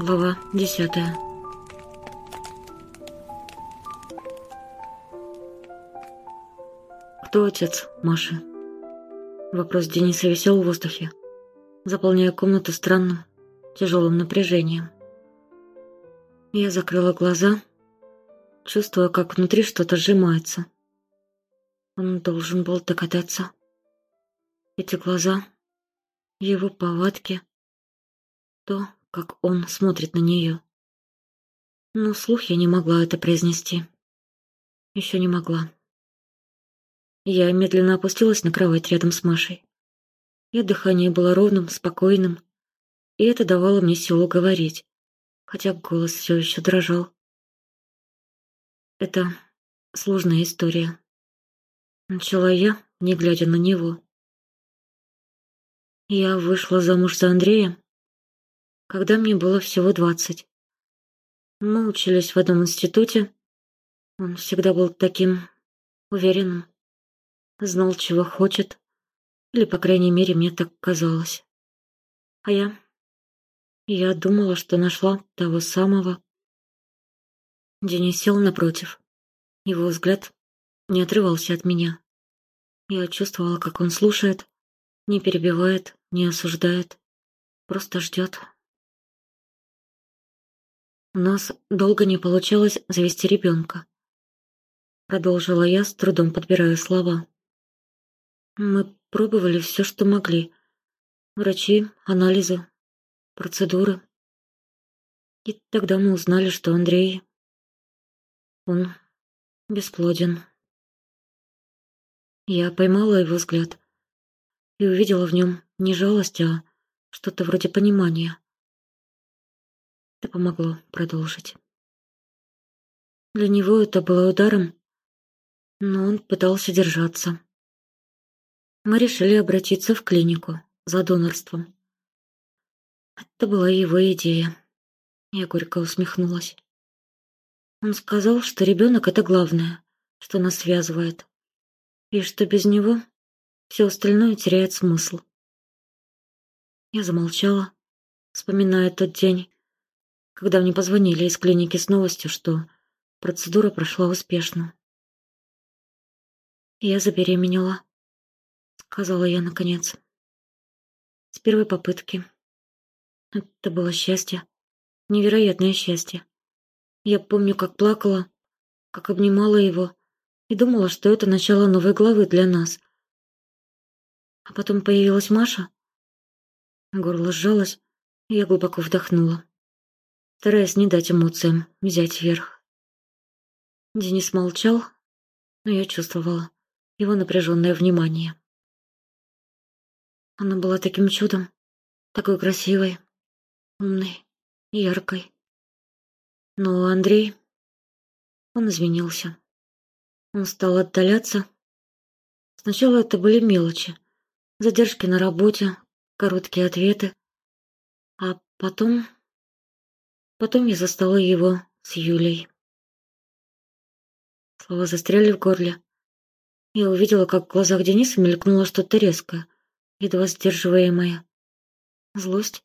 Глава десятая. Кто отец Маши? Вопрос Дениса висел в воздухе, заполняя комнату странным, тяжелым напряжением. Я закрыла глаза, чувствуя, как внутри что-то сжимается. Он должен был догадаться. Эти глаза, его повадки, то, как он смотрит на нее. Но вслух я не могла это произнести. Еще не могла. Я медленно опустилась на кровать рядом с Машей. Ее дыхание было ровным, спокойным, и это давало мне силу говорить, хотя голос все еще дрожал. Это сложная история. Начала я, не глядя на него. Я вышла замуж за Андрея, когда мне было всего двадцать. Мы учились в одном институте. Он всегда был таким уверенным, знал, чего хочет, или, по крайней мере, мне так казалось. А я... Я думала, что нашла того самого. Денис сел напротив. Его взгляд не отрывался от меня. Я чувствовала, как он слушает, не перебивает, не осуждает, просто ждет. У нас долго не получалось завести ребенка. Продолжила я, с трудом подбирая слова. Мы пробовали все, что могли. Врачи, анализы, процедуры. И тогда мы узнали, что Андрей... Он бесплоден. Я поймала его взгляд и увидела в нем не жалость, а что-то вроде понимания. Это помогло продолжить. Для него это было ударом, но он пытался держаться. Мы решили обратиться в клинику за донорством. Это была его идея. Я горько усмехнулась. Он сказал, что ребенок — это главное, что нас связывает и что без него все остальное теряет смысл. Я замолчала, вспоминая тот день, когда мне позвонили из клиники с новостью, что процедура прошла успешно. «Я забеременела», — сказала я наконец. С первой попытки. Это было счастье, невероятное счастье. Я помню, как плакала, как обнимала его, и думала, что это начало новой главы для нас. А потом появилась Маша. Горло сжалось, и я глубоко вдохнула, стараясь не дать эмоциям взять верх. Денис молчал, но я чувствовала его напряженное внимание. Она была таким чудом, такой красивой, умной, яркой. Но Андрей, он извинился. Он стал отдаляться. Сначала это были мелочи. Задержки на работе, короткие ответы. А потом... Потом я застала его с Юлей. Слова застряли в горле. Я увидела, как в глазах Дениса мелькнуло что-то резкое, едва сдерживаемое. Злость?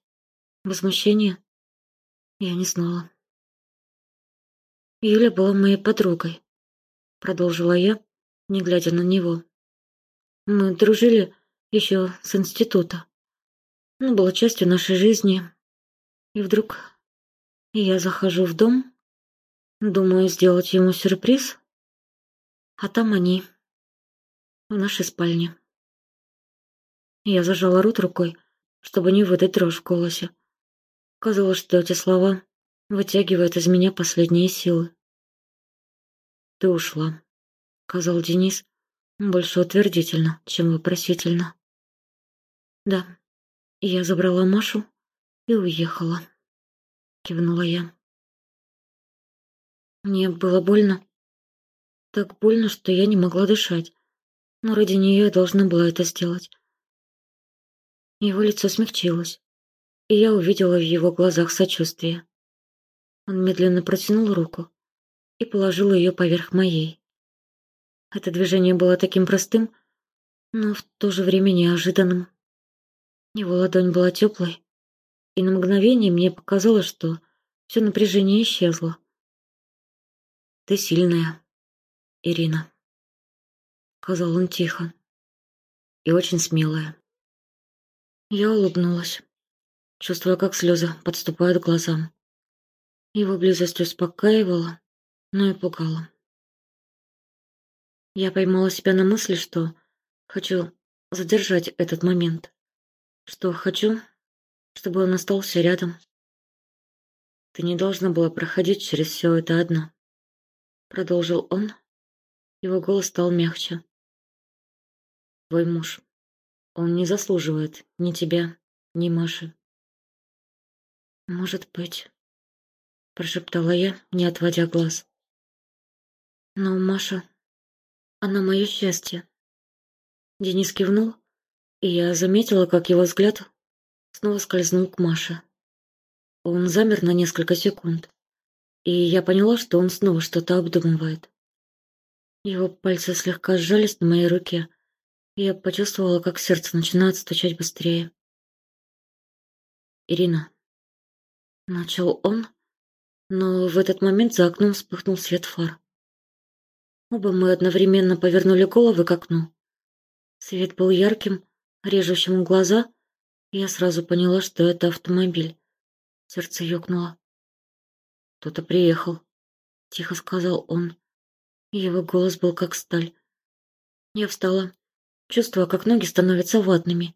Возмущение? Я не знала. Юля была моей подругой продолжила я, не глядя на него. Мы дружили еще с института. Ну, было частью нашей жизни. И вдруг я захожу в дом, думаю сделать ему сюрприз, а там они, в нашей спальне. Я зажала рот рукой, чтобы не выдать дрожь в голосе. Казалось, что эти слова вытягивают из меня последние силы. «Ты ушла», — сказал Денис, больше утвердительно, чем вопросительно. «Да, я забрала Машу и уехала», — кивнула я. Мне было больно. Так больно, что я не могла дышать, но ради нее я должна была это сделать. Его лицо смягчилось, и я увидела в его глазах сочувствие. Он медленно протянул руку, и положила ее поверх моей. Это движение было таким простым, но в то же время неожиданным. Его ладонь была теплой, и на мгновение мне показалось, что все напряжение исчезло. «Ты сильная, Ирина», — сказал он тихо, — «и очень смелая». Я улыбнулась, чувствуя, как слезы подступают к глазам. Его близость успокаивала, но и пугала. Я поймала себя на мысли, что хочу задержать этот момент, что хочу, чтобы он остался рядом. Ты не должна была проходить через все это одна, продолжил он. Его голос стал мягче. Твой муж, он не заслуживает ни тебя, ни Маши. Может быть, прошептала я, не отводя глаз. Но Маша, она мое счастье. Денис кивнул, и я заметила, как его взгляд снова скользнул к Маше. Он замер на несколько секунд, и я поняла, что он снова что-то обдумывает. Его пальцы слегка сжались на моей руке, и я почувствовала, как сердце начинает стучать быстрее. «Ирина», — начал он, но в этот момент за окном вспыхнул свет фар. Оба мы одновременно повернули головы к окну. Свет был ярким, режущим глаза, я сразу поняла, что это автомобиль. Сердце ёкнуло. «Кто-то приехал», — тихо сказал он. Его голос был как сталь. Я встала, чувствуя, как ноги становятся ватными.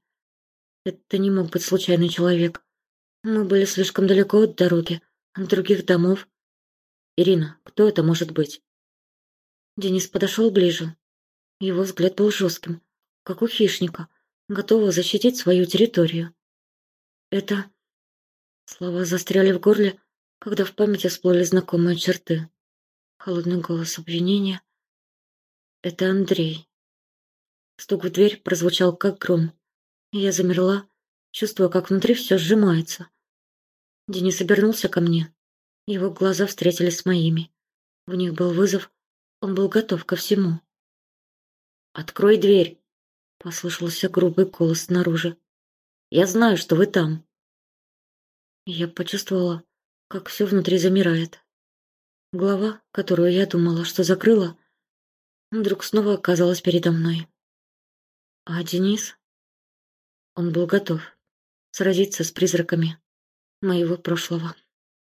Это не мог быть случайный человек. Мы были слишком далеко от дороги, от других домов. «Ирина, кто это может быть?» Денис подошел ближе. Его взгляд был жестким, как у хищника, готового защитить свою территорию. Это... Слова застряли в горле, когда в памяти всплыли знакомые черты. Холодный голос обвинения. Это Андрей. Стук в дверь прозвучал как гром. Я замерла, чувствуя, как внутри все сжимается. Денис обернулся ко мне. Его глаза встретились с моими. В них был вызов, он был готов ко всему. «Открой дверь!» — послышался грубый голос снаружи. «Я знаю, что вы там!» Я почувствовала, как все внутри замирает. Глава, которую я думала, что закрыла, вдруг снова оказалась передо мной. А Денис? Он был готов сразиться с призраками моего прошлого.